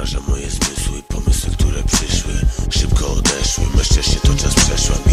zamraża moje zmysły Pomysły, które przyszły, szybko odeszły Me szczęście to czas przeszły,